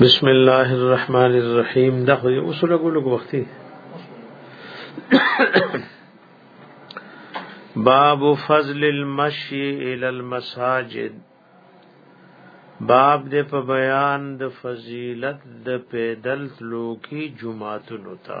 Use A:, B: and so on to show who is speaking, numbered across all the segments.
A: بسم الله الرحمن الرحیم دا خو یو اصول غوږ وختي باب فضل المشي الى المساجد باب دې په بیان د فضیلت د پیدل تلو کی جمعاتونو ته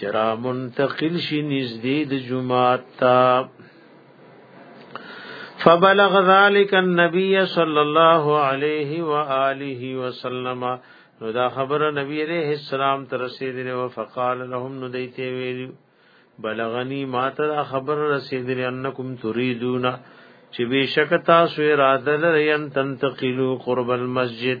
A: چرا منتقل شي نږدې د جمعات تا فبلغ ذلك النبي صلى الله عليه واله وسلم نو دا خبره نبی عليه السلام تر رسیدلې او فقال لهم نو دیته ویلو بلغنی ما ته دا خبر رسیدلی انکم تريدون چې بشک تاسو اراده لرئ ان تنتقلوا قرب المسجد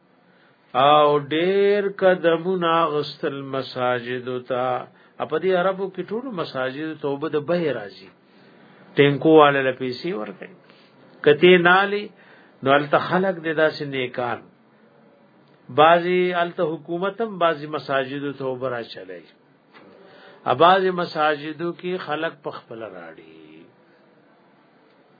A: او ډیر قدمونه اغستل مساجد ته په دې عربو کې ټول مساجد توبه د به راځي ټینکو والے له پیسې ورکړي کته نالی نو الته خلق د داسې نیکان بعضی الته حکومت هم بعضی مساجد توبه را چلای اباز مساجدو کې خلق پخپل راړي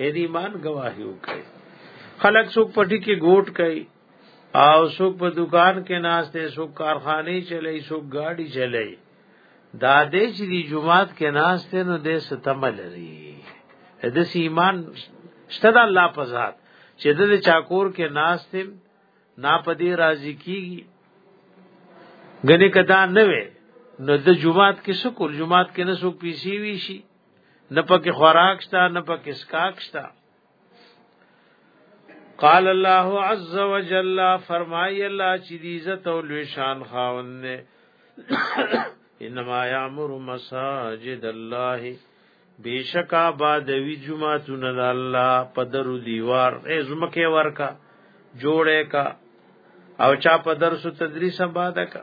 A: اې د ایمان گواهی وکړي خلک څوک پټي کې ګوټ کوي او څوک په دکان کې ناشته څوک کارخانه چلای څوک گاډي چلای دا دې چې دی جمعات کې ناشته نو دې ستم لري د ایمان شته د الله په ذات چې د چاکور کې ناشته نا پدی راضی کیږي غنی کدا نه وي نو د جمعات کې سکول جمعات کې نه سو پیسي وی شي نه پکې خوراک شته نه پکې سکاک شته قال الله عز وجل فرمای الله چې دې عزت او لوی شان خاوند نه انما یامر مساجد الله بیشک آباد وی جمعتون د الله په درو دیوار ای زمکه ورکا جوړه کا او چا په درس تدریس آباد کا